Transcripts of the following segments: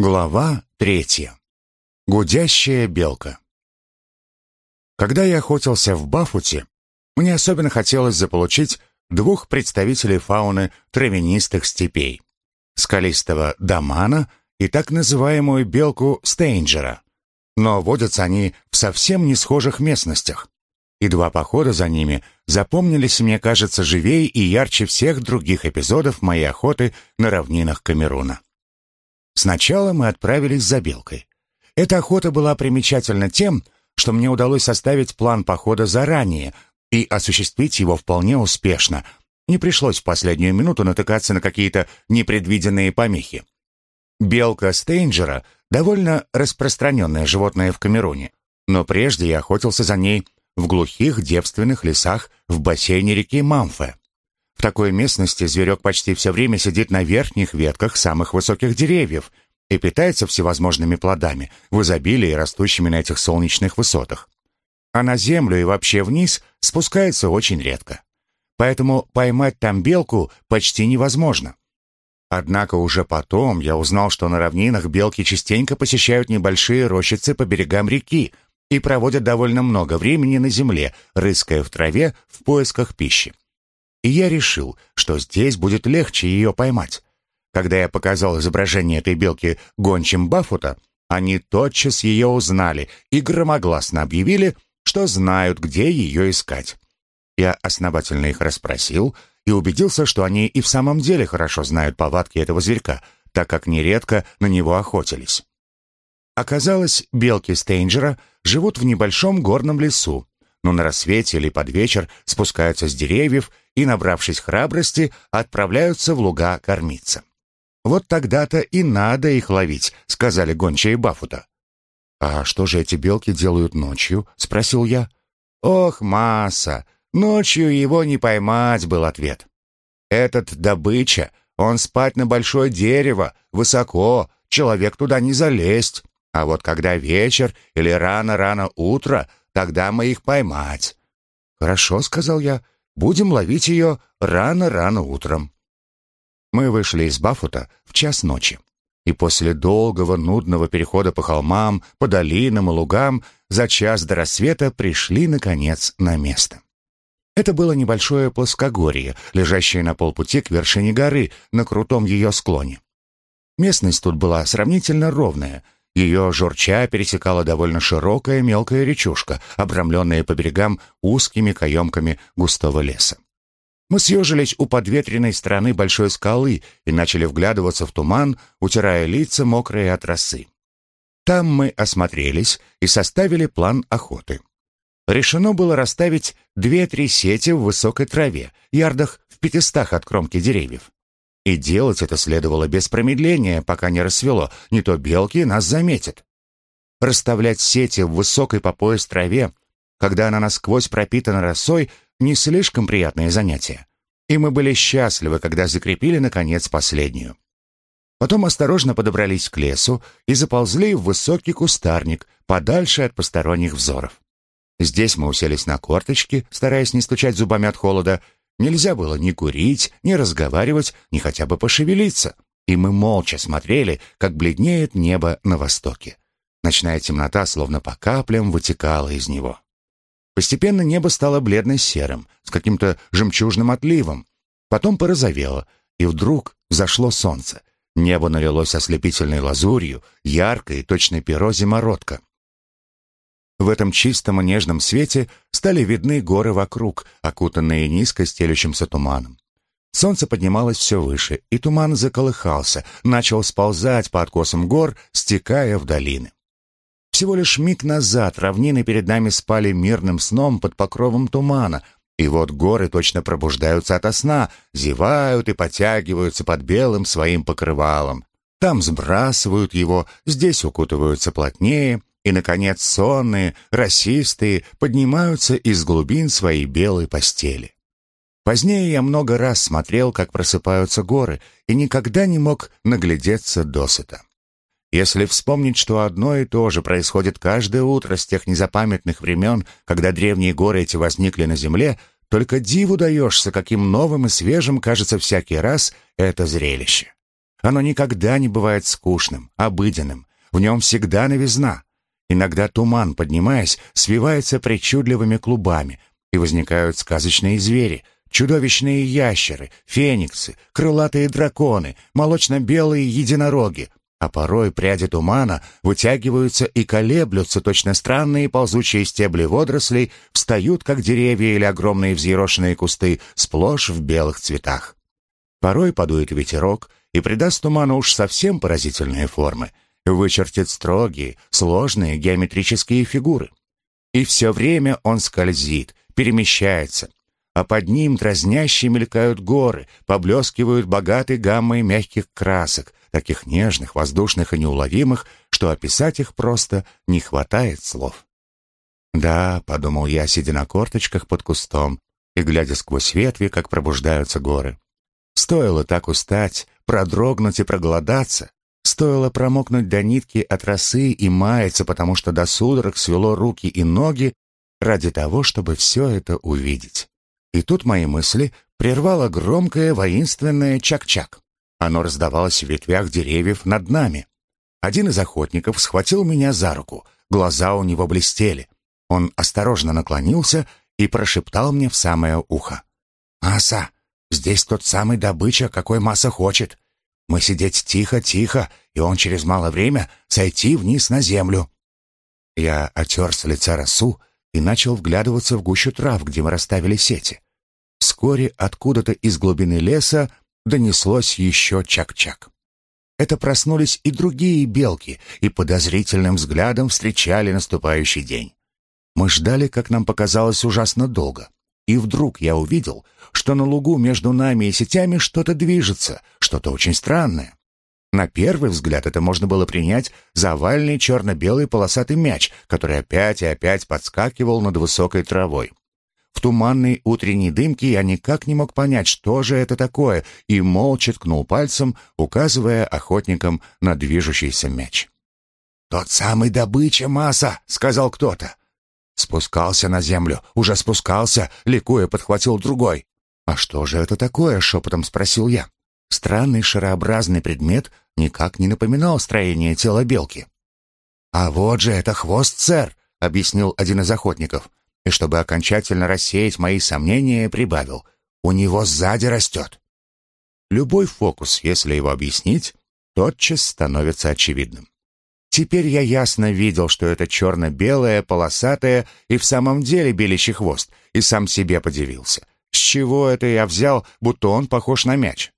Глава третья. Гудящая белка. Когда я охотился в Бафуте, мне особенно хотелось заполучить двух представителей фауны травянистых степей — скалистого дамана и так называемую белку стейнджера. Но водятся они в совсем не схожих местностях. И два похода за ними запомнились, мне кажется, живее и ярче всех других эпизодов моей охоты на равнинах Камеруна. Сначала мы отправились за белкой. Эта охота была примечательна тем, что мне удалось составить план похода заранее и осуществить его вполне успешно. Не пришлось в последнюю минуту натыкаться на какие-то непредвиденные помехи. Белка Стейнджера — довольно распространенное животное в Камеруне, но прежде я охотился за ней в глухих девственных лесах в бассейне реки Мамфе. В такой местности зверек почти все время сидит на верхних ветках самых высоких деревьев и питается всевозможными плодами, в изобилии растущими на этих солнечных высотах. А на землю и вообще вниз спускается очень редко. Поэтому поймать там белку почти невозможно. Однако уже потом я узнал, что на равнинах белки частенько посещают небольшие рощицы по берегам реки и проводят довольно много времени на земле, рыская в траве в поисках пищи и я решил, что здесь будет легче ее поймать. Когда я показал изображение этой белки гончим Баффута, они тотчас ее узнали и громогласно объявили, что знают, где ее искать. Я основательно их расспросил и убедился, что они и в самом деле хорошо знают повадки этого зверька, так как нередко на него охотились. Оказалось, белки Стейнджера живут в небольшом горном лесу, но на рассвете или под вечер спускаются с деревьев и, набравшись храбрости, отправляются в луга кормиться. «Вот тогда-то и надо их ловить», — сказали гончие Бафута. «А что же эти белки делают ночью?» — спросил я. «Ох, масса! Ночью его не поймать», — был ответ. «Этот добыча, он спать на большое дерево, высоко, человек туда не залезть. А вот когда вечер или рано-рано утро, тогда мы их поймать». «Хорошо», — сказал я, — «будем ловить ее рано-рано утром». Мы вышли из Бафута в час ночи, и после долгого нудного перехода по холмам, по долинам и лугам за час до рассвета пришли, наконец, на место. Это было небольшое плоскогорье, лежащее на полпути к вершине горы, на крутом ее склоне. Местность тут была сравнительно ровная — ее журча пересекала довольно широкая мелкая речушка, обрамленная по берегам узкими каемками густого леса. Мы съежились у подветренной стороны большой скалы и начали вглядываться в туман, утирая лица, мокрые от росы. Там мы осмотрелись и составили план охоты. Решено было расставить две-три сети в высокой траве, ярдах в пятистах от кромки деревьев. И делать это следовало без промедления, пока не рассвело, не то белки нас заметят. Расставлять сети в высокой по пояс траве, когда она насквозь пропитана росой, не слишком приятное занятие. И мы были счастливы, когда закрепили, наконец, последнюю. Потом осторожно подобрались к лесу и заползли в высокий кустарник, подальше от посторонних взоров. Здесь мы уселись на корточки, стараясь не стучать зубами от холода, Нельзя было ни курить, ни разговаривать, ни хотя бы пошевелиться. И мы молча смотрели, как бледнеет небо на востоке. Ночная темнота словно по каплям вытекала из него. Постепенно небо стало бледно-серым, с каким-то жемчужным отливом. Потом порозовело, и вдруг зашло солнце. Небо налилось ослепительной лазурью, яркой, точно перо зимородка. В этом чистом и нежном свете стали видны горы вокруг, окутанные низко стелющимся туманом. Солнце поднималось все выше, и туман заколыхался, начал сползать по откосам гор, стекая в долины. Всего лишь миг назад равнины перед нами спали мирным сном под покровом тумана, и вот горы точно пробуждаются ото сна, зевают и потягиваются под белым своим покрывалом. Там сбрасывают его, здесь укутываются плотнее, и, наконец, сонные, расистые поднимаются из глубин своей белой постели. Позднее я много раз смотрел, как просыпаются горы, и никогда не мог наглядеться досыта. Если вспомнить, что одно и то же происходит каждое утро с тех незапамятных времен, когда древние горы эти возникли на земле, только диву даешься, каким новым и свежим кажется всякий раз это зрелище. Оно никогда не бывает скучным, обыденным. В нем всегда новизна. Иногда туман, поднимаясь, свивается причудливыми клубами, и возникают сказочные звери, чудовищные ящеры, фениксы, крылатые драконы, молочно-белые единороги, а порой пряди тумана вытягиваются и колеблются, точно странные ползучие стебли водорослей встают, как деревья или огромные взъерошенные кусты, сплошь в белых цветах. Порой подует ветерок и придаст туману уж совсем поразительные формы, вычертит строгие, сложные геометрические фигуры. И все время он скользит, перемещается, а под ним дразняще мелькают горы, поблескивают богатой гаммой мягких красок, таких нежных, воздушных и неуловимых, что описать их просто не хватает слов. «Да», — подумал я, сидя на корточках под кустом и глядя сквозь ветви, как пробуждаются горы. Стоило так устать, продрогнуть и проголодаться, стоило промокнуть до нитки от росы и маяться, потому что до судорог свело руки и ноги ради того, чтобы все это увидеть. И тут мои мысли прервало громкое воинственное чак-чак. Оно раздавалось в ветвях деревьев над нами. Один из охотников схватил меня за руку, глаза у него блестели. Он осторожно наклонился и прошептал мне в самое ухо. «Аса, здесь тот самый добыча, какой масса хочет. Мы сидеть тихо-тихо, и он через малое время сойти вниз на землю». Я отер с лица росу и начал вглядываться в гущу трав, где мы расставили сети. Вскоре откуда-то из глубины леса донеслось еще чак-чак. Это проснулись и другие белки, и подозрительным взглядом встречали наступающий день. Мы ждали, как нам показалось, ужасно долго. И вдруг я увидел, что на лугу между нами и сетями что-то движется, что-то очень странное. На первый взгляд это можно было принять за овальный черно-белый полосатый мяч, который опять и опять подскакивал над высокой травой. В туманной утренней дымке я никак не мог понять, что же это такое, и молча ткнул пальцем, указывая охотникам на движущийся мяч. «Тот самый добыча масса!» — сказал кто-то. Спускался на землю, уже спускался, ликуя подхватил другой. «А что же это такое?» — шепотом спросил я. Странный шарообразный предмет никак не напоминал строение тела белки. «А вот же это хвост, сэр!» — объяснил один из охотников и, чтобы окончательно рассеять мои сомнения, прибавил «У него сзади растет». Любой фокус, если его объяснить, тотчас становится очевидным. Теперь я ясно видел, что это черно-белое, полосатое и в самом деле беличий хвост, и сам себе подивился. С чего это я взял, будто он похож на мяч?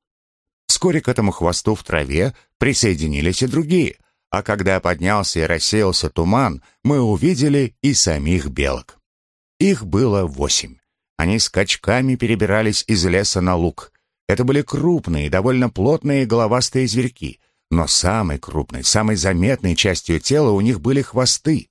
Вскоре к этому хвосту в траве присоединились и другие, а когда поднялся и рассеялся туман, мы увидели и самих белок. Их было восемь. Они скачками перебирались из леса на луг. Это были крупные, довольно плотные головастые зверьки, но самой крупной, самой заметной частью тела у них были хвосты.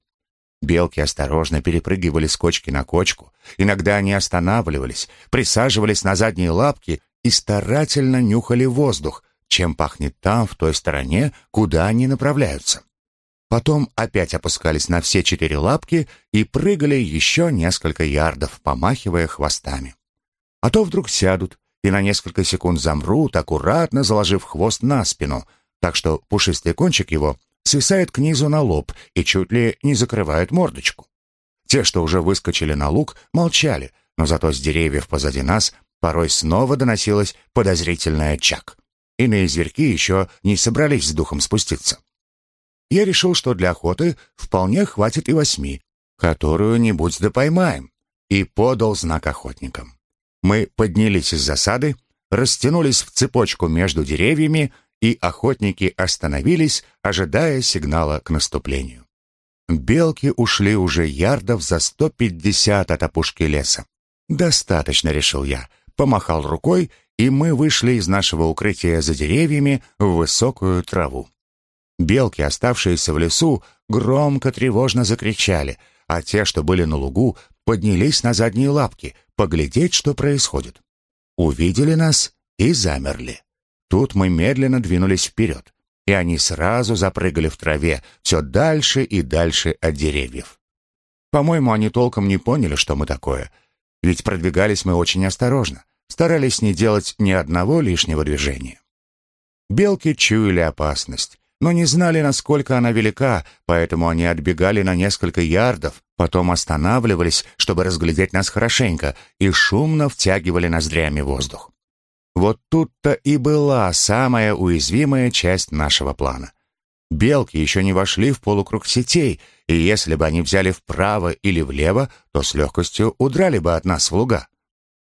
Белки осторожно перепрыгивали с кочки на кочку. Иногда они останавливались, присаживались на задние лапки и старательно нюхали воздух, чем пахнет там, в той стороне, куда они направляются. Потом опять опускались на все четыре лапки и прыгали еще несколько ярдов, помахивая хвостами. А то вдруг сядут и на несколько секунд замрут, аккуратно заложив хвост на спину, так что пушистый кончик его свисает к низу на лоб и чуть ли не закрывает мордочку. Те, что уже выскочили на луг, молчали, но зато с деревьев позади нас порой снова доносилось подозрительное чак. Иные зверьки еще не собрались с духом спуститься я решил, что для охоты вполне хватит и восьми, которую-нибудь да поймаем, и подал знак охотникам. Мы поднялись из засады, растянулись в цепочку между деревьями, и охотники остановились, ожидая сигнала к наступлению. Белки ушли уже ярдов за сто пятьдесят от опушки леса. «Достаточно», — решил я, помахал рукой, и мы вышли из нашего укрытия за деревьями в высокую траву. Белки, оставшиеся в лесу, громко тревожно закричали, а те, что были на лугу, поднялись на задние лапки, поглядеть, что происходит. Увидели нас и замерли. Тут мы медленно двинулись вперед, и они сразу запрыгали в траве, все дальше и дальше от деревьев. По-моему, они толком не поняли, что мы такое, ведь продвигались мы очень осторожно, старались не делать ни одного лишнего движения. Белки чуяли опасность, но не знали, насколько она велика, поэтому они отбегали на несколько ярдов, потом останавливались, чтобы разглядеть нас хорошенько, и шумно втягивали ноздрями воздух. Вот тут-то и была самая уязвимая часть нашего плана. Белки еще не вошли в полукруг сетей, и если бы они взяли вправо или влево, то с легкостью удрали бы от нас в луга.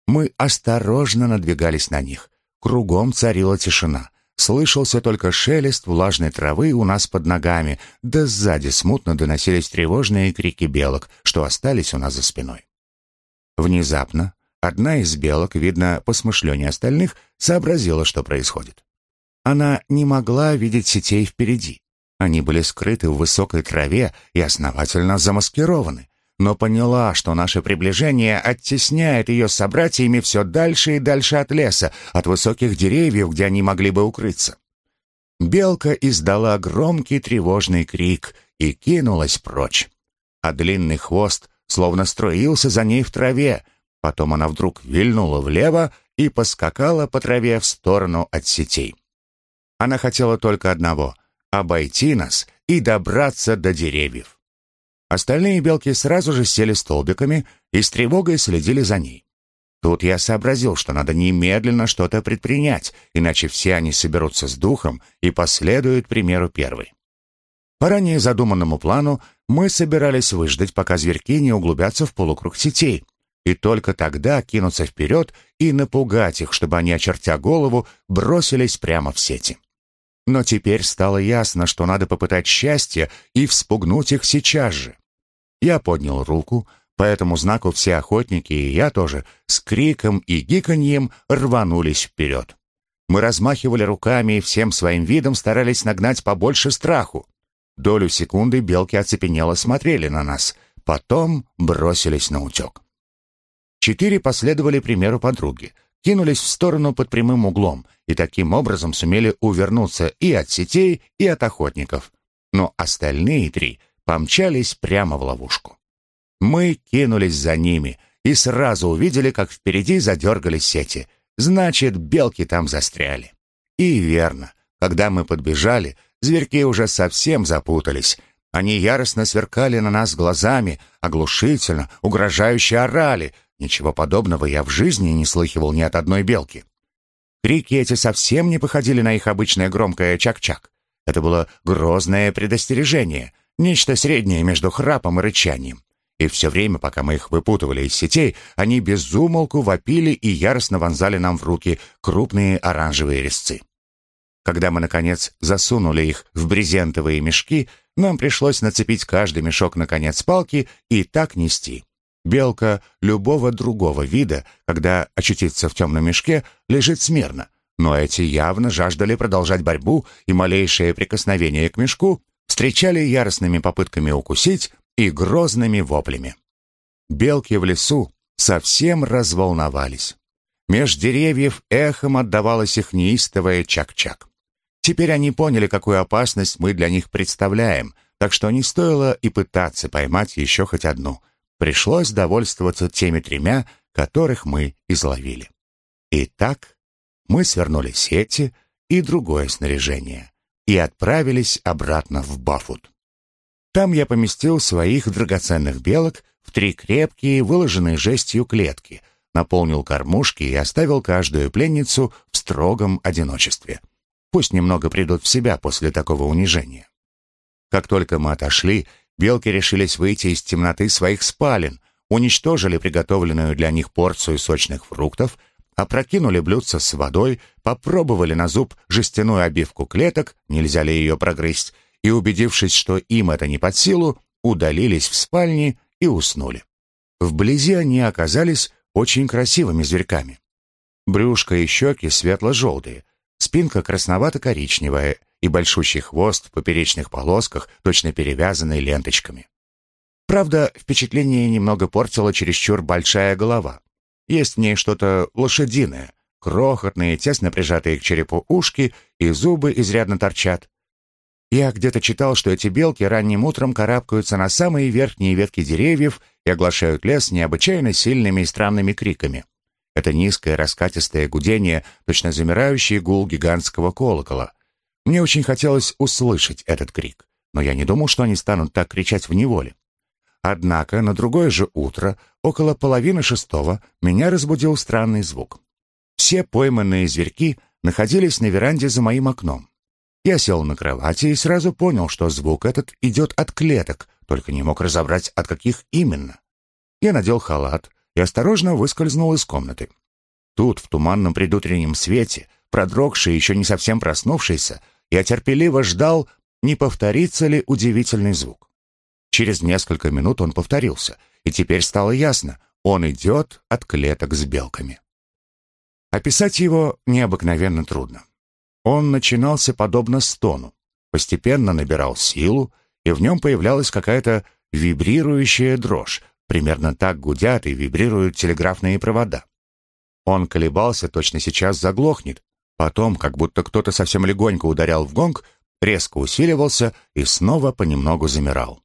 Мы осторожно надвигались на них. Кругом царила тишина. Слышался только шелест влажной травы у нас под ногами, да сзади смутно доносились тревожные крики белок, что остались у нас за спиной. Внезапно одна из белок, видно, по смышлению остальных, сообразила, что происходит. Она не могла видеть сетей впереди. Они были скрыты в высокой траве и основательно замаскированы но поняла, что наше приближение оттесняет ее собратьями все дальше и дальше от леса, от высоких деревьев, где они могли бы укрыться. Белка издала громкий тревожный крик и кинулась прочь. А длинный хвост словно струился за ней в траве. Потом она вдруг вильнула влево и поскакала по траве в сторону от сетей. Она хотела только одного — обойти нас и добраться до деревьев. Остальные белки сразу же сели столбиками и с тревогой следили за ней. Тут я сообразил, что надо немедленно что-то предпринять, иначе все они соберутся с духом и последуют примеру первой. По ранее задуманному плану мы собирались выждать, пока зверьки не углубятся в полукруг сетей, и только тогда кинуться вперед и напугать их, чтобы они, очертя голову, бросились прямо в сети. Но теперь стало ясно, что надо попытать счастье и вспугнуть их сейчас же. Я поднял руку, по этому знаку все охотники, и я тоже, с криком и гиканьем рванулись вперед. Мы размахивали руками и всем своим видом старались нагнать побольше страху. Долю секунды белки оцепенело смотрели на нас, потом бросились на утек. Четыре последовали примеру подруги, кинулись в сторону под прямым углом и таким образом сумели увернуться и от сетей, и от охотников. Но остальные три помчались прямо в ловушку. Мы кинулись за ними и сразу увидели, как впереди задергались сети. Значит, белки там застряли. И верно, когда мы подбежали, зверьки уже совсем запутались. Они яростно сверкали на нас глазами, оглушительно, угрожающе орали. Ничего подобного я в жизни не слыхивал ни от одной белки. Крики эти совсем не походили на их обычное громкое чак-чак. Это было грозное предостережение. Нечто среднее между храпом и рычанием. И все время, пока мы их выпутывали из сетей, они безумолку вопили и яростно вонзали нам в руки крупные оранжевые резцы. Когда мы, наконец, засунули их в брезентовые мешки, нам пришлось нацепить каждый мешок на конец палки и так нести. Белка любого другого вида, когда очутится в темном мешке, лежит смирно, но эти явно жаждали продолжать борьбу, и малейшее прикосновение к мешку встречали яростными попытками укусить и грозными воплями. Белки в лесу совсем разволновались. Меж деревьев эхом отдавалось их неистовое чак-чак. Теперь они поняли, какую опасность мы для них представляем, так что не стоило и пытаться поймать еще хоть одну. Пришлось довольствоваться теми тремя, которых мы изловили. Итак, мы свернули сети и другое снаряжение и отправились обратно в Бафут. Там я поместил своих драгоценных белок в три крепкие, выложенные жестью клетки, наполнил кормушки и оставил каждую пленницу в строгом одиночестве. Пусть немного придут в себя после такого унижения. Как только мы отошли, белки решились выйти из темноты своих спален, уничтожили приготовленную для них порцию сочных фруктов опрокинули блюдце с водой, попробовали на зуб жестяную обивку клеток, нельзя ли ее прогрызть, и, убедившись, что им это не под силу, удалились в спальни и уснули. Вблизи они оказались очень красивыми зверьками. Брюшко и щеки светло-желтые, спинка красновато-коричневая и большущий хвост в поперечных полосках, точно перевязанный ленточками. Правда, впечатление немного портила чересчур большая голова. Есть в ней что-то лошадиное, крохотные, тесно прижатые к черепу ушки, и зубы изрядно торчат. Я где-то читал, что эти белки ранним утром карабкаются на самые верхние ветки деревьев и оглашают лес необычайно сильными и странными криками. Это низкое раскатистое гудение, точно замирающий гул гигантского колокола. Мне очень хотелось услышать этот крик, но я не думал, что они станут так кричать в неволе. Однако на другое же утро, около половины шестого, меня разбудил странный звук. Все пойманные зверьки находились на веранде за моим окном. Я сел на кровати и сразу понял, что звук этот идет от клеток, только не мог разобрать, от каких именно. Я надел халат и осторожно выскользнул из комнаты. Тут, в туманном предутреннем свете, продрогший, еще не совсем проснувшийся, я терпеливо ждал, не повторится ли удивительный звук. Через несколько минут он повторился, и теперь стало ясно, он идет от клеток с белками. Описать его необыкновенно трудно. Он начинался подобно стону, постепенно набирал силу, и в нем появлялась какая-то вибрирующая дрожь, примерно так гудят и вибрируют телеграфные провода. Он колебался, точно сейчас заглохнет, потом, как будто кто-то совсем легонько ударял в гонг, резко усиливался и снова понемногу замирал.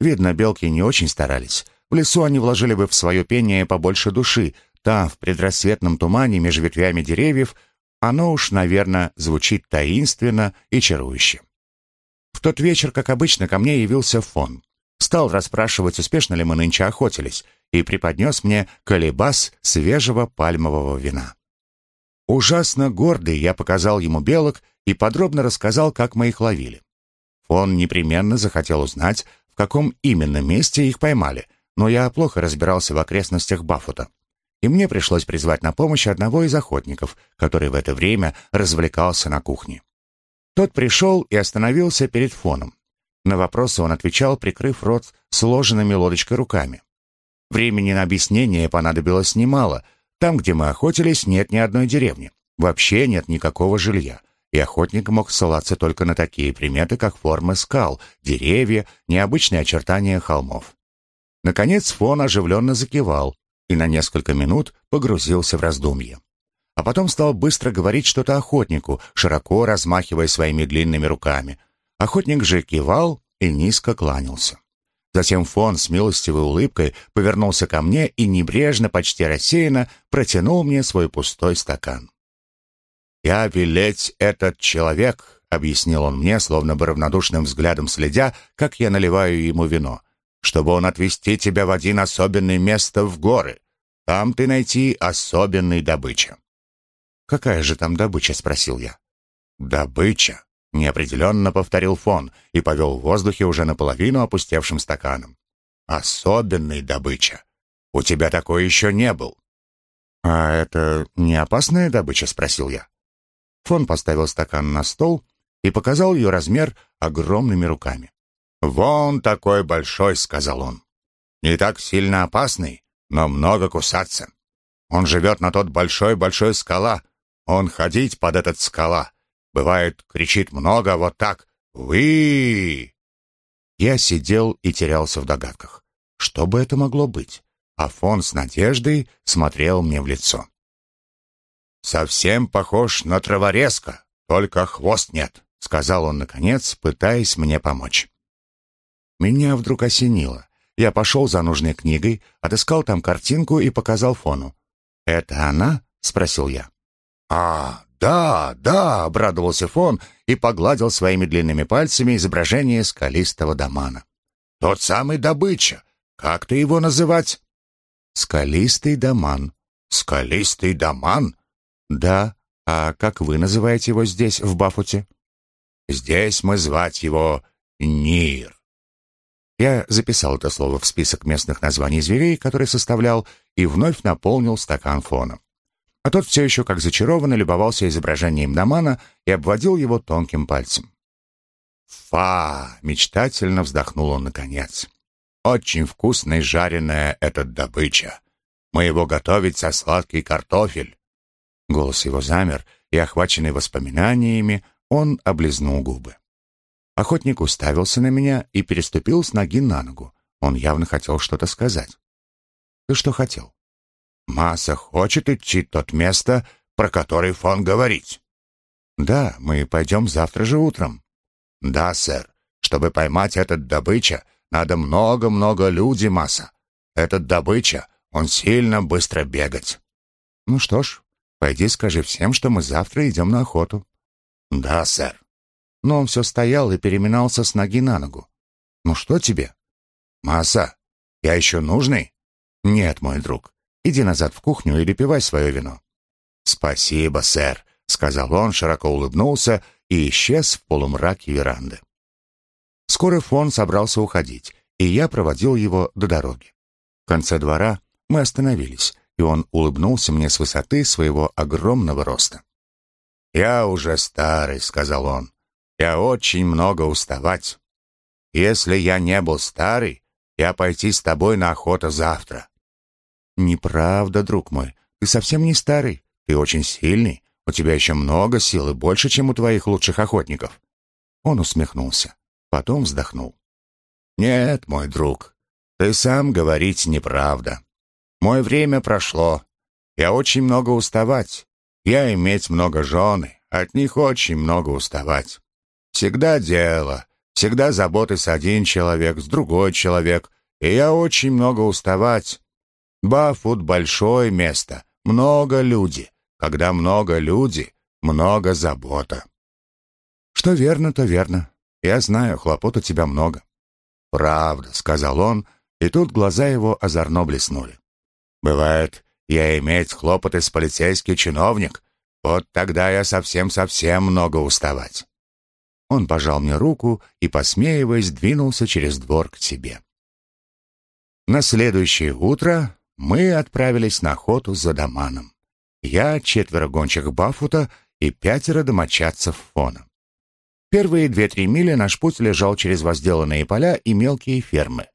Видно, белки не очень старались. В лесу они вложили бы в свое пение побольше души, там, в предрассветном тумане между ветвями деревьев, оно уж, наверное, звучит таинственно и чарующе. В тот вечер, как обычно, ко мне явился фон. Стал расспрашивать, успешно ли мы нынче охотились, и преподнес мне колебас свежего пальмового вина. Ужасно гордый я показал ему белок и подробно рассказал, как мы их ловили. Фон непременно захотел узнать, в каком именно месте их поймали, но я плохо разбирался в окрестностях Баффута и мне пришлось призвать на помощь одного из охотников, который в это время развлекался на кухне. Тот пришел и остановился перед фоном. На вопросы он отвечал, прикрыв рот сложенными лодочкой руками. Времени на объяснение понадобилось немало. Там, где мы охотились, нет ни одной деревни. Вообще нет никакого жилья. И охотник мог ссылаться только на такие приметы, как формы скал, деревья, необычные очертания холмов. Наконец фон оживленно закивал, и на несколько минут погрузился в раздумье. А потом стал быстро говорить что-то охотнику, широко размахивая своими длинными руками. Охотник же кивал и низко кланялся. Затем фон с милостивой улыбкой повернулся ко мне и небрежно, почти рассеянно, протянул мне свой пустой стакан. «Я велеть этот человек», — объяснил он мне, словно бы равнодушным взглядом следя, как я наливаю ему вино чтобы он отвезти тебя в один особенное место в горы. Там ты найти особенный добыча». «Какая же там добыча?» — спросил я. «Добыча», — неопределенно повторил фон и повел в воздухе уже наполовину опустевшим стаканом. «Особенный добыча. У тебя такой еще не был». «А это не опасная добыча?» — спросил я. Фон поставил стакан на стол и показал ее размер огромными руками. «Вон такой большой», — сказал он. «Не так сильно опасный, но много кусаться. Он живет на тот большой-большой скала. Он ходить под этот скала. Бывает, кричит много вот так. «Вы!» Я сидел и терялся в догадках. Что бы это могло быть? Афон с надеждой смотрел мне в лицо. «Совсем похож на траворезка, только хвост нет», — сказал он наконец, пытаясь мне помочь. Меня вдруг осенило. Я пошел за нужной книгой, отыскал там картинку и показал фону. «Это она?» — спросил я. «А, да, да!» — обрадовался фон и погладил своими длинными пальцами изображение скалистого домана. «Тот самый добыча. Как ты его называть?» «Скалистый доман». «Скалистый доман?» «Да. А как вы называете его здесь, в Бафуте?» «Здесь мы звать его Нир». Я записал это слово в список местных названий зверей, который составлял, и вновь наполнил стакан фоном. А тот все еще, как зачарованно, любовался изображением Дамана и обводил его тонким пальцем. «Фа!» — мечтательно вздохнул он наконец. «Очень вкусная жареная эта добыча. Мы его готовить со сладкий картофель». Голос его замер, и, охваченный воспоминаниями, он облизнул губы. Охотник уставился на меня и переступил с ноги на ногу. Он явно хотел что-то сказать. «Ты что хотел?» «Масса хочет идти тот место, про который фон говорить». «Да, мы пойдем завтра же утром». «Да, сэр. Чтобы поймать этот добыча, надо много-много людей, Масса. Этот добыча, он сильно быстро бегать». Ну что ж, пойди скажи всем, что мы завтра идем на охоту. Да, сэр. Но он все стоял и переминался с ноги на ногу. Ну что тебе? Масса, я еще нужный? Нет, мой друг. Иди назад в кухню и допивай свое вино. Спасибо, сэр, сказал он, широко улыбнулся и исчез в полумраке веранды. Скоро фон собрался уходить, и я проводил его до дороги. В конце двора мы остановились, и он улыбнулся мне с высоты своего огромного роста. «Я уже старый», — сказал он. «Я очень много уставать. Если я не был старый, я пойти с тобой на охоту завтра». «Неправда, друг мой. Ты совсем не старый. Ты очень сильный. У тебя еще много сил и больше, чем у твоих лучших охотников». Он усмехнулся, потом вздохнул. «Нет, мой друг, ты сам говорить неправда. Мое время прошло. Я очень много уставать. Я иметь много жены, от них очень много уставать. Всегда дело, всегда заботы с один человек, с другой человек, и я очень много уставать. Бафут — большое место, много люди. Когда много люди, много забота. Что верно, то верно. Я знаю, хлопот у тебя много. «Правда», — сказал он, и тут глаза его озорно блеснули. «Бывает, я иметь хлопоты с полицейский чиновник, вот тогда я совсем-совсем много уставать». Он пожал мне руку и, посмеиваясь, двинулся через двор к тебе. На следующее утро мы отправились на охоту за Даманом. Я, четверо гончих Бафута и пятеро домочадцев Фона. Первые две-три мили наш путь лежал через возделанные поля и мелкие фермы.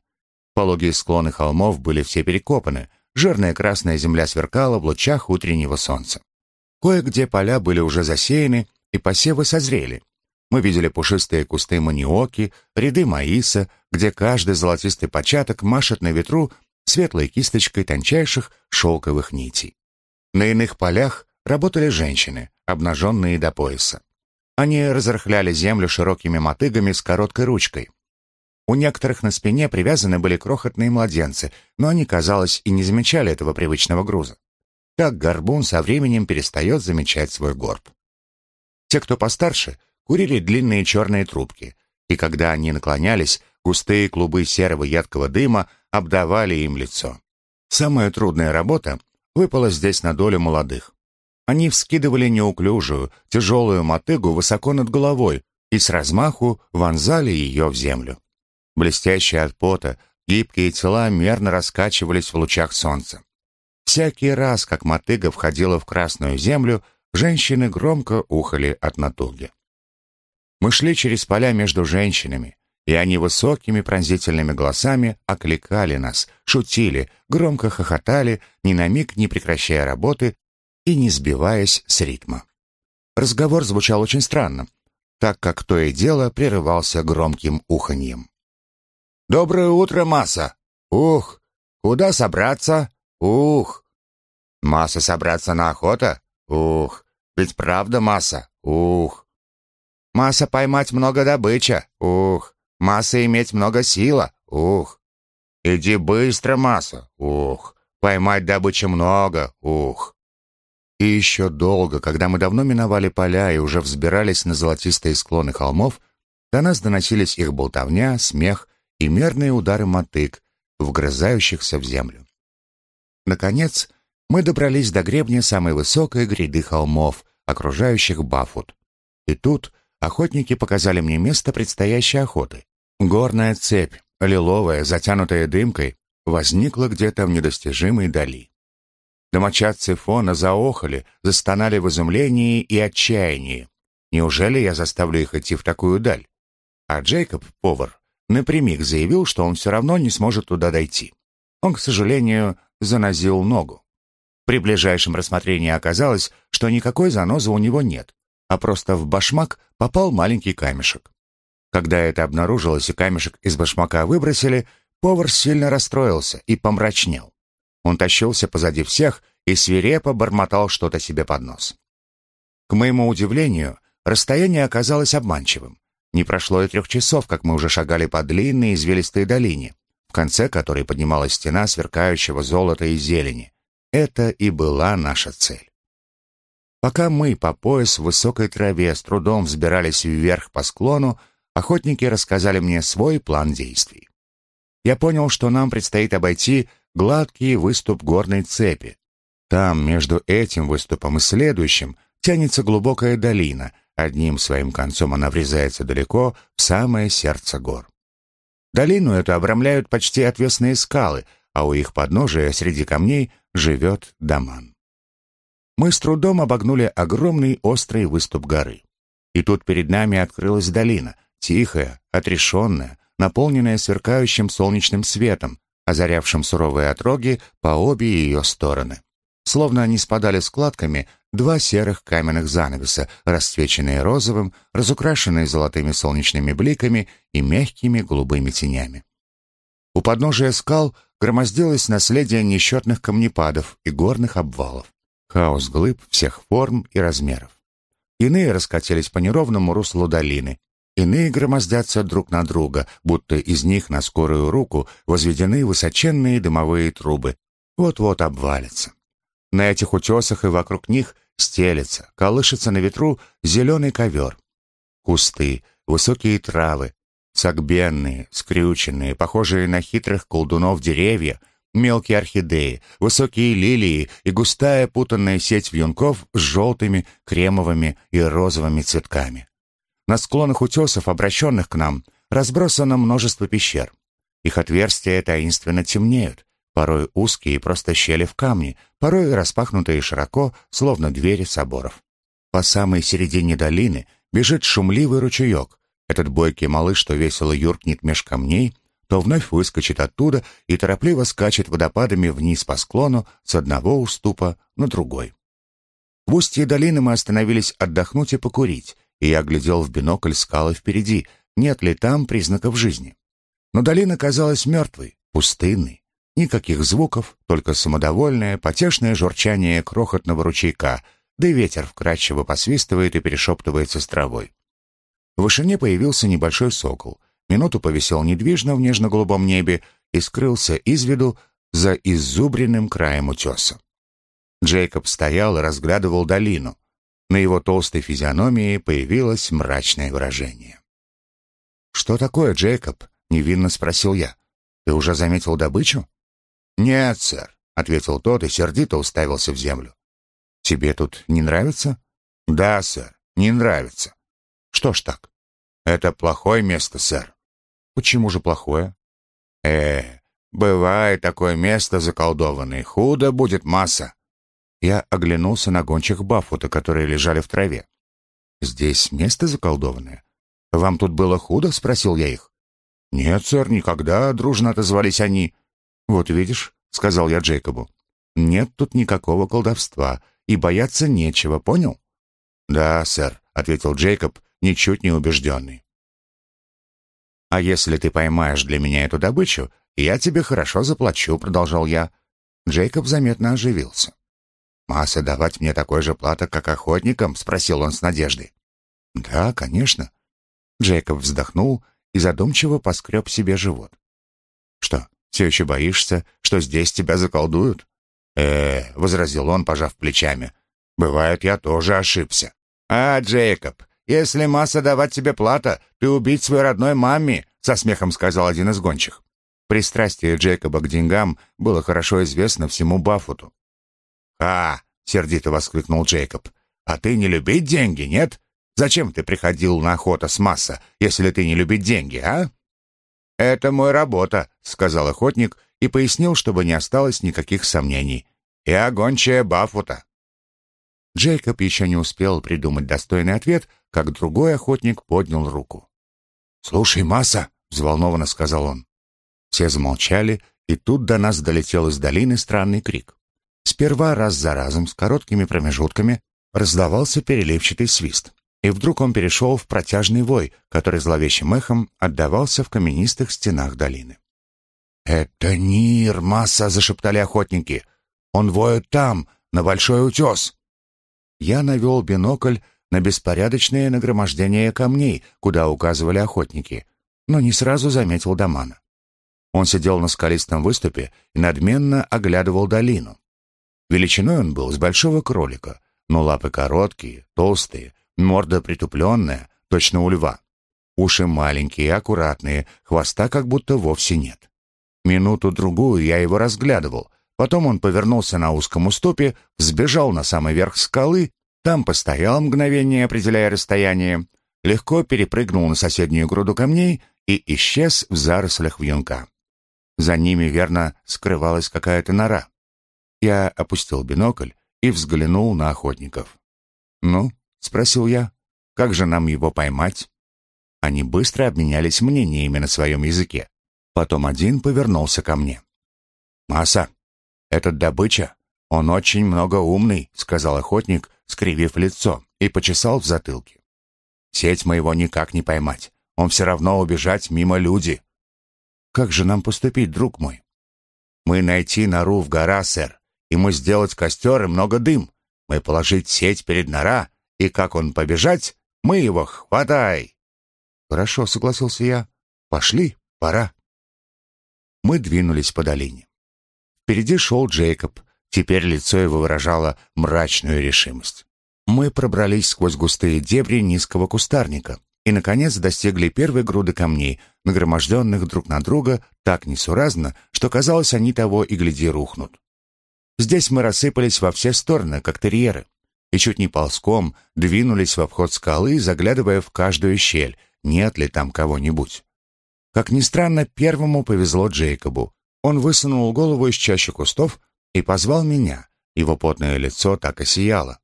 Пологие склоны холмов были все перекопаны, жирная красная земля сверкала в лучах утреннего солнца. Кое-где поля были уже засеяны, и посевы созрели. Мы видели пушистые кусты маниоки, ряды маиса, где каждый золотистый початок машет на ветру светлой кисточкой тончайших шелковых нитей. На иных полях работали женщины, обнаженные до пояса. Они разрыхляли землю широкими мотыгами с короткой ручкой. У некоторых на спине привязаны были крохотные младенцы, но они, казалось, и не замечали этого привычного груза. Так горбун со временем перестает замечать свой горб. Те, кто постарше, курили длинные черные трубки, и когда они наклонялись, густые клубы серого едкого дыма обдавали им лицо. Самая трудная работа выпала здесь на долю молодых. Они вскидывали неуклюжую, тяжелую мотыгу высоко над головой и с размаху вонзали ее в землю. Блестящие от пота, гибкие тела мерно раскачивались в лучах солнца. Всякий раз, как мотыга входила в красную землю, женщины громко ухали от натуги. Мы шли через поля между женщинами, и они высокими пронзительными голосами окликали нас, шутили, громко хохотали, ни на миг не прекращая работы и не сбиваясь с ритма. Разговор звучал очень странно, так как то и дело прерывался громким уханьем. «Доброе утро, Масса! Ух! Куда собраться? Ух! Масса собраться на охота? Ух! Ведь правда, Масса? Ух! Масса поймать много добыча? Ух! Масса иметь много сила? Ух! Иди быстро, Масса! Ух! Поймать добычи много? Ух! И еще долго, когда мы давно миновали поля и уже взбирались на золотистые склоны холмов, до нас доносились их болтовня, смех и мерные удары мотык, вгрызающихся в землю. Наконец, мы добрались до гребня самой высокой гряды холмов, окружающих Бафут. И тут охотники показали мне место предстоящей охоты. Горная цепь, лиловая, затянутая дымкой, возникла где-то в недостижимой дали. Домочадцы фона заохали, застонали в изумлении и отчаянии. Неужели я заставлю их идти в такую даль? А Джейкоб, повар, напрямик заявил, что он все равно не сможет туда дойти. Он, к сожалению, занозил ногу. При ближайшем рассмотрении оказалось, что никакой занозы у него нет, а просто в башмак попал маленький камешек. Когда это обнаружилось и камешек из башмака выбросили, повар сильно расстроился и помрачнел. Он тащился позади всех и свирепо бормотал что-то себе под нос. К моему удивлению, расстояние оказалось обманчивым. Не прошло и трех часов, как мы уже шагали по длинной извилистой долине, в конце которой поднималась стена сверкающего золота и зелени. Это и была наша цель. Пока мы по пояс в высокой траве с трудом взбирались вверх по склону, охотники рассказали мне свой план действий. Я понял, что нам предстоит обойти гладкий выступ горной цепи. Там, между этим выступом и следующим, тянется глубокая долина. Одним своим концом она врезается далеко в самое сердце гор. Долину эту обрамляют почти отвесные скалы, а у их подножия среди камней живет Даман. Мы с трудом обогнули огромный острый выступ горы. И тут перед нами открылась долина, тихая, отрешенная, наполненная сверкающим солнечным светом, озарявшим суровые отроги по обе ее стороны. Словно они спадали складками два серых каменных занавеса, расцвеченные розовым, разукрашенные золотыми солнечными бликами и мягкими голубыми тенями. У подножия скал громоздилось наследие несчетных камнепадов и горных обвалов, хаос глыб всех форм и размеров. Иные раскатились по неровному руслу долины, иные громоздятся друг на друга, будто из них на скорую руку возведены высоченные дымовые трубы, вот-вот обвалятся. На этих утесах и вокруг них стелется, колышется на ветру зеленый ковер. Кусты, высокие травы, сагбенные, скрюченные, похожие на хитрых колдунов деревья, мелкие орхидеи, высокие лилии и густая путанная сеть вьюнков с желтыми, кремовыми и розовыми цветками. На склонах утесов, обращенных к нам, разбросано множество пещер. Их отверстия таинственно темнеют, порой узкие, просто щели в камне, порой распахнутые широко, словно двери соборов. По самой середине долины бежит шумливый ручеек. Этот бойкий малыш то весело юркнет меж камней, то вновь выскочит оттуда и торопливо скачет водопадами вниз по склону с одного уступа на другой. В устье долины мы остановились отдохнуть и покурить, и я глядел в бинокль скалы впереди, нет ли там признаков жизни. Но долина казалась мертвой, пустынной. Никаких звуков, только самодовольное, потешное журчание крохотного ручейка, да и ветер вкрадчиво посвистывает и перешептывается с травой. В вышине появился небольшой сокол, минуту повисел недвижно в нежно-голубом небе и скрылся из виду за иззубренным краем утеса. Джейкоб стоял и разглядывал долину. На его толстой физиономии появилось мрачное выражение. «Что такое, Джейкоб?» — невинно спросил я. «Ты уже заметил добычу?» «Нет, сэр», — ответил тот и сердито уставился в землю. «Тебе тут не нравится?» «Да, сэр, не нравится». «Что ж так?» «Это плохое место, сэр». «Почему же плохое?» «Э, бывает такое место заколдованное, худо будет масса». Я оглянулся на гончих Баффута, которые лежали в траве. «Здесь место заколдованное? Вам тут было худо?» — спросил я их. «Нет, сэр, никогда», — дружно отозвались они. «Вот видишь», — сказал я Джейкобу, — «нет тут никакого колдовства, и бояться нечего, понял?» «Да, сэр», — ответил Джейкоб, ничуть не убежденный. «А если ты поймаешь для меня эту добычу, я тебе хорошо заплачу», — продолжал я. Джейкоб заметно оживился. «Масса давать мне такой же плата, как охотникам?» — спросил он с надеждой. «Да, конечно». Джейкоб вздохнул и задумчиво поскреб себе живот. «Что, все еще боишься, что здесь тебя заколдуют?» «Э, — возразил он, пожав плечами, — бывает, я тоже ошибся». «А, Джейкоб, если масса давать тебе плата, ты убить свой родной маме», — со смехом сказал один из гончих. Пристрастие Джейкоба к деньгам было хорошо известно всему Баффуту. «Ха!» — сердито воскликнул Джейкоб. «А ты не любить деньги, нет? Зачем ты приходил на охоту с масса, если ты не любить деньги, а?» «Это мой работа», — сказал охотник и пояснил, чтобы не осталось никаких сомнений. «Я гончая Баффута». Джейкоб еще не успел придумать достойный ответ, как другой охотник поднял руку. «Слушай, Масса», — взволнованно сказал он. Все замолчали, и тут до нас долетел из долины странный крик. Сперва раз за разом, с короткими промежутками, раздавался переливчатый свист и вдруг он перешел в протяжный вой, который зловещим эхом отдавался в каменистых стенах долины. «Это Нир, масса!» — зашептали охотники. «Он воет там, на большой утес!» Я навел бинокль на беспорядочное нагромождение камней, куда указывали охотники, но не сразу заметил Дамана. Он сидел на скалистом выступе и надменно оглядывал долину. Величиной он был с большого кролика, но лапы короткие, толстые, морда притупленная, точно у льва. Уши маленькие, аккуратные, хвоста как будто вовсе нет. Минуту-другую я его разглядывал, потом он повернулся на узком уступе, взбежал на самый верх скалы, там постоял мгновение, определяя расстояние, легко перепрыгнул на соседнюю груду камней и исчез в зарослях вьюнка. За ними, верно, скрывалась какая-то нора. Я опустил бинокль и взглянул на охотников. «Ну?» — спросил я. «Как же нам его поймать?» Они быстро обменялись мнениями на своем языке. Потом один повернулся ко мне. «Маса, этот добыча, он очень много умный», — сказал охотник, скривив лицо, и почесал в затылке. «Сеть моего никак не поймать. Он все равно убежать мимо люди». «Как же нам поступить, друг мой?» «Мы найти нору в гора, сэр, мы сделать костер и много дым. Мы положить сеть перед нора, и как он побежать, мы его хватай». «Хорошо», — согласился я. «Пошли, пора». Мы двинулись по долине. Впереди шел Джейкоб, теперь лицо его выражало мрачную решимость. Мы пробрались сквозь густые дебри низкого кустарника и, наконец, достигли первой груды камней, нагроможденных друг на друга так несуразно, что, казалось, они того и гляди рухнут. Здесь мы рассыпались во все стороны, как терьеры, и чуть не ползком двинулись в обход скалы, заглядывая в каждую щель, нет ли там кого-нибудь. Как ни странно, первому повезло Джейкобу. Он высунул голову из чащи кустов и позвал меня. Его потное лицо так и сияло.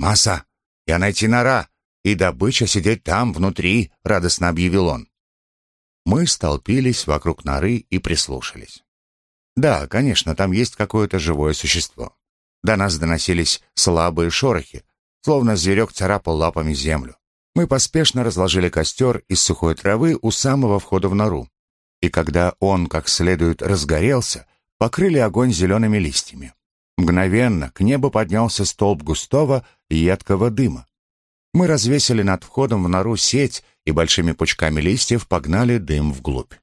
«Маса, я найти нора, и добыча сидеть там, внутри», — радостно объявил он. Мы столпились вокруг норы и прислушались. Да, конечно, там есть какое-то живое существо. До нас доносились слабые шорохи, словно зверек царапал лапами землю. Мы поспешно разложили костер из сухой травы у самого входа в нору. И когда он как следует разгорелся, покрыли огонь зелеными листьями. Мгновенно к небу поднялся столб густого и едкого дыма. Мы развесили над входом в нору сеть и большими пучками листьев погнали дым вглубь.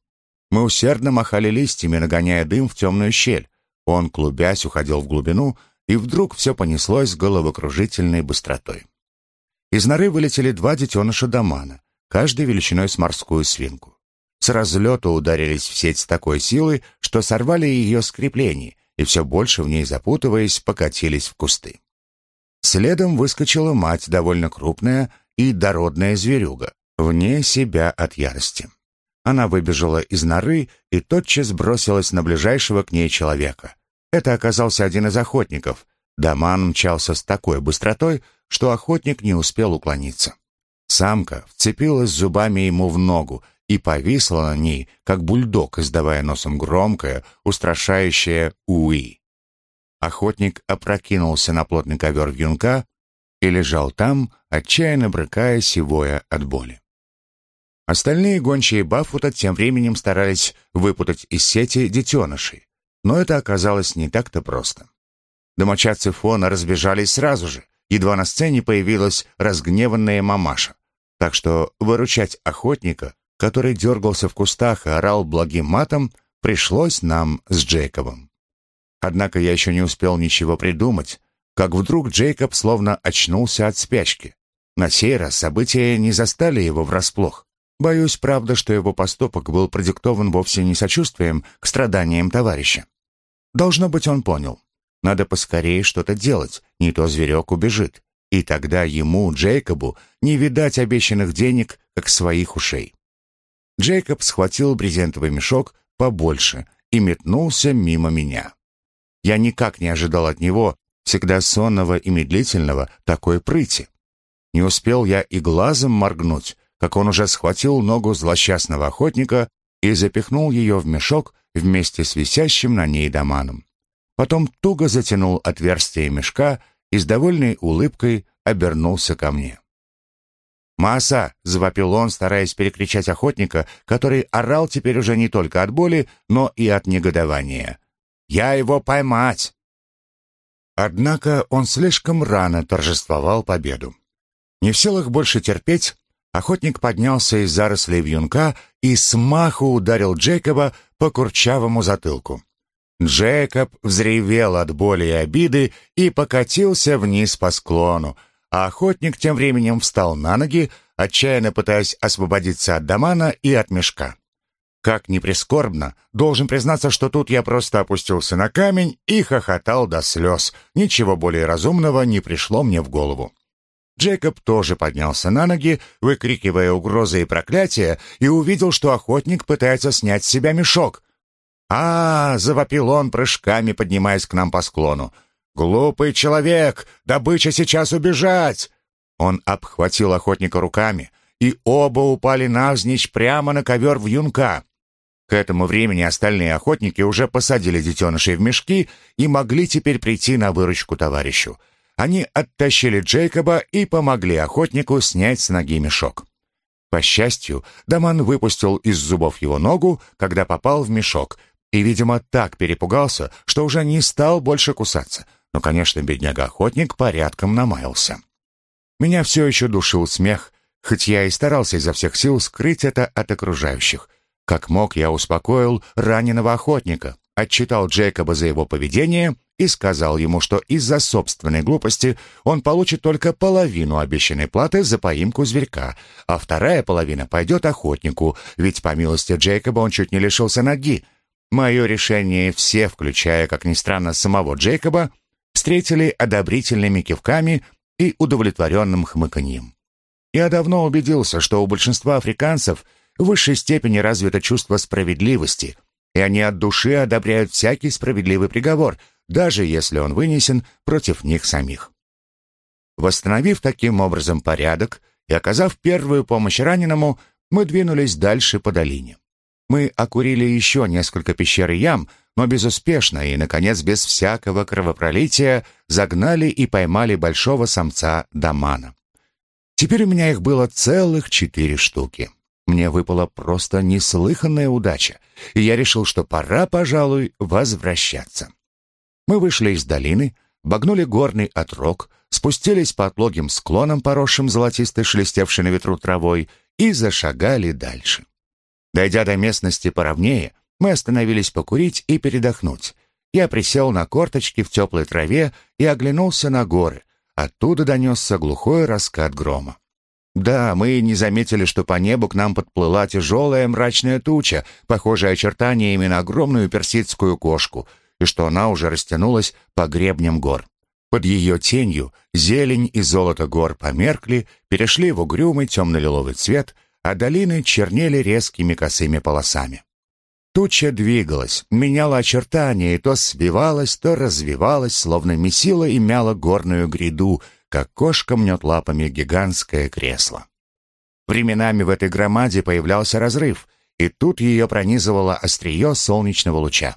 Мы усердно махали листьями, нагоняя дым в темную щель. Он, клубясь, уходил в глубину, и вдруг все понеслось с головокружительной быстротой. Из норы вылетели два детеныша домана, каждый величиной с морскую свинку. С разлета ударились в сеть с такой силой, что сорвали ее с креплений, и все больше в ней запутываясь, покатились в кусты. Следом выскочила мать, довольно крупная и дородная зверюга, вне себя от ярости. Она выбежала из норы и тотчас бросилась на ближайшего к ней человека. Это оказался один из охотников. Даман мчался с такой быстротой, что охотник не успел уклониться. Самка вцепилась зубами ему в ногу и повисла на ней, как бульдог, издавая носом громкое, устрашающее «уи». Охотник опрокинулся на плотный ковер вьюнка и лежал там, отчаянно брыкаясь и воя от боли. Остальные гончие Баффута тем временем старались выпутать из сети детенышей, но это оказалось не так-то просто. Домочадцы Фона разбежались сразу же, едва на сцене появилась разгневанная мамаша. Так что выручать охотника, который дергался в кустах и орал благим матом, пришлось нам с Джейкобом. Однако я еще не успел ничего придумать, как вдруг Джейкоб словно очнулся от спячки. На сей раз события не застали его врасплох. Боюсь, правда, что его поступок был продиктован вовсе не сочувствием к страданиям товарища. Должно быть, он понял. Надо поскорее что-то делать, не то зверек убежит. И тогда ему, Джейкобу, не видать обещанных денег, как своих ушей. Джейкоб схватил брезентовый мешок побольше и метнулся мимо меня. Я никак не ожидал от него, всегда сонного и медлительного, такой прыти. Не успел я и глазом моргнуть, как он уже схватил ногу злосчастного охотника и запихнул ее в мешок вместе с висящим на ней доманом потом туго затянул отверстие мешка и с довольной улыбкой обернулся ко мне. «Маса!» — завопил он, стараясь перекричать охотника, который орал теперь уже не только от боли, но и от негодования. «Я его поймать!» Однако он слишком рано торжествовал победу. Не в силах больше терпеть, охотник поднялся из зарослей вьюнка и смаху ударил Джейкоба по курчавому затылку. Джейкоб взревел от боли и обиды и покатился вниз по склону, а охотник тем временем встал на ноги, отчаянно пытаясь освободиться от Дамана и от мешка. Как ни прискорбно, должен признаться, что тут я просто опустился на камень и хохотал до слез. Ничего более разумного не пришло мне в голову. Джейкоб тоже поднялся на ноги, выкрикивая угрозы и проклятия, и увидел, что охотник пытается снять с себя мешок. «А!» — завопил он, прыжками поднимаясь к нам по склону. «Глупый человек! Добыча сейчас убежать!» Он обхватил охотника руками, и оба упали навзничь прямо на ковер в юнка. К этому времени остальные охотники уже посадили детенышей в мешки и могли теперь прийти на выручку товарищу. Они оттащили Джейкоба и помогли охотнику снять с ноги мешок. По счастью, Даман выпустил из зубов его ногу, когда попал в мешок, и, видимо, так перепугался, что уже не стал больше кусаться. Но, конечно, бедняга-охотник порядком намаялся. Меня все еще душил смех, хоть я и старался изо всех сил скрыть это от окружающих. Как мог, я успокоил раненого охотника, отчитал Джейкоба за его поведение и сказал ему, что из-за собственной глупости он получит только половину обещанной платы за поимку зверька, а вторая половина пойдет охотнику, ведь по милости Джейкоба он чуть не лишился ноги. Мое решение все, включая, как ни странно, самого Джейкоба, встретили одобрительными кивками и удовлетворенным хмыканьем. Я давно убедился, что у большинства африканцев в высшей степени развито чувство справедливости, и они от души одобряют всякий справедливый приговор – даже если он вынесен против них самих. Восстановив таким образом порядок и оказав первую помощь раненому, мы двинулись дальше по долине. Мы окурили еще несколько пещер и ям, но безуспешно и, наконец, без всякого кровопролития загнали и поймали большого самца Дамана. Теперь у меня их было целых четыре штуки. Мне выпала просто неслыханная удача, и я решил, что пора, пожалуй, возвращаться. Мы вышли из долины, багнули горный отрог, спустились по отлогим склонам, поросшим золотистой шелестевшей на ветру травой, и зашагали дальше. Дойдя до местности поровнее, мы остановились покурить и передохнуть. Я присел на корточки в теплой траве и оглянулся на горы. Оттуда донесся глухой раскат грома. Да, мы не заметили, что по небу к нам подплыла тяжелая мрачная туча, похожая очертаниями на огромную персидскую кошку — и что она уже растянулась по гребням гор. Под ее тенью зелень и золото гор померкли, перешли в угрюмый темно-лиловый цвет, а долины чернели резкими косыми полосами. Туча двигалась, меняла очертания и то свивалась, то развивалась, словно месила и мяла горную гряду, как кошка мнет лапами гигантское кресло. Временами в этой громаде появлялся разрыв, и тут ее пронизывало острие солнечного луча.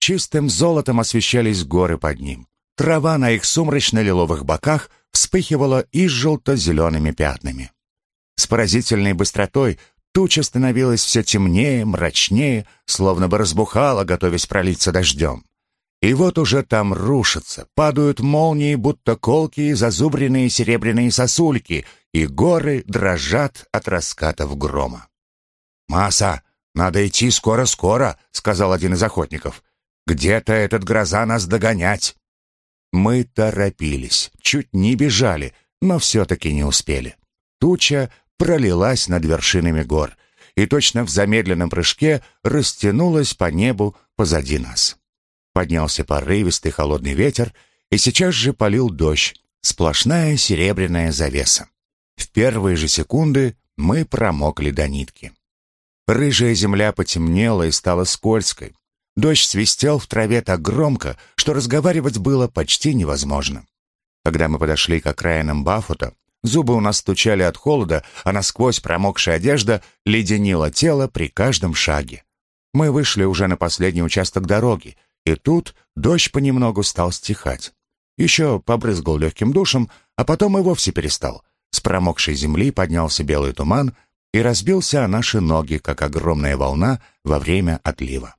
Чистым золотом освещались горы под ним. Трава на их сумрачно-лиловых боках вспыхивала и желто-зелеными пятнами. С поразительной быстротой туча становилась все темнее, мрачнее, словно бы разбухала, готовясь пролиться дождем. И вот уже там рушатся, падают молнии, будто колкие зазубренные серебряные сосульки, и горы дрожат от раскатов грома. «Маса, надо идти скоро-скоро», — сказал один из охотников. Где-то этот гроза нас догонять. Мы торопились, чуть не бежали, но все-таки не успели. Туча пролилась над вершинами гор и точно в замедленном прыжке растянулась по небу позади нас. Поднялся порывистый холодный ветер, и сейчас же полил дождь, сплошная серебряная завеса. В первые же секунды мы промокли до нитки. Рыжая земля потемнела и стала скользкой, Дождь свистел в траве так громко, что разговаривать было почти невозможно. Когда мы подошли к окраинам Бафута, зубы у нас стучали от холода, а насквозь промокшая одежда леденила тело при каждом шаге. Мы вышли уже на последний участок дороги, и тут дождь понемногу стал стихать. Еще побрызгал легким душем, а потом и вовсе перестал. С промокшей земли поднялся белый туман и разбился о наши ноги, как огромная волна во время отлива.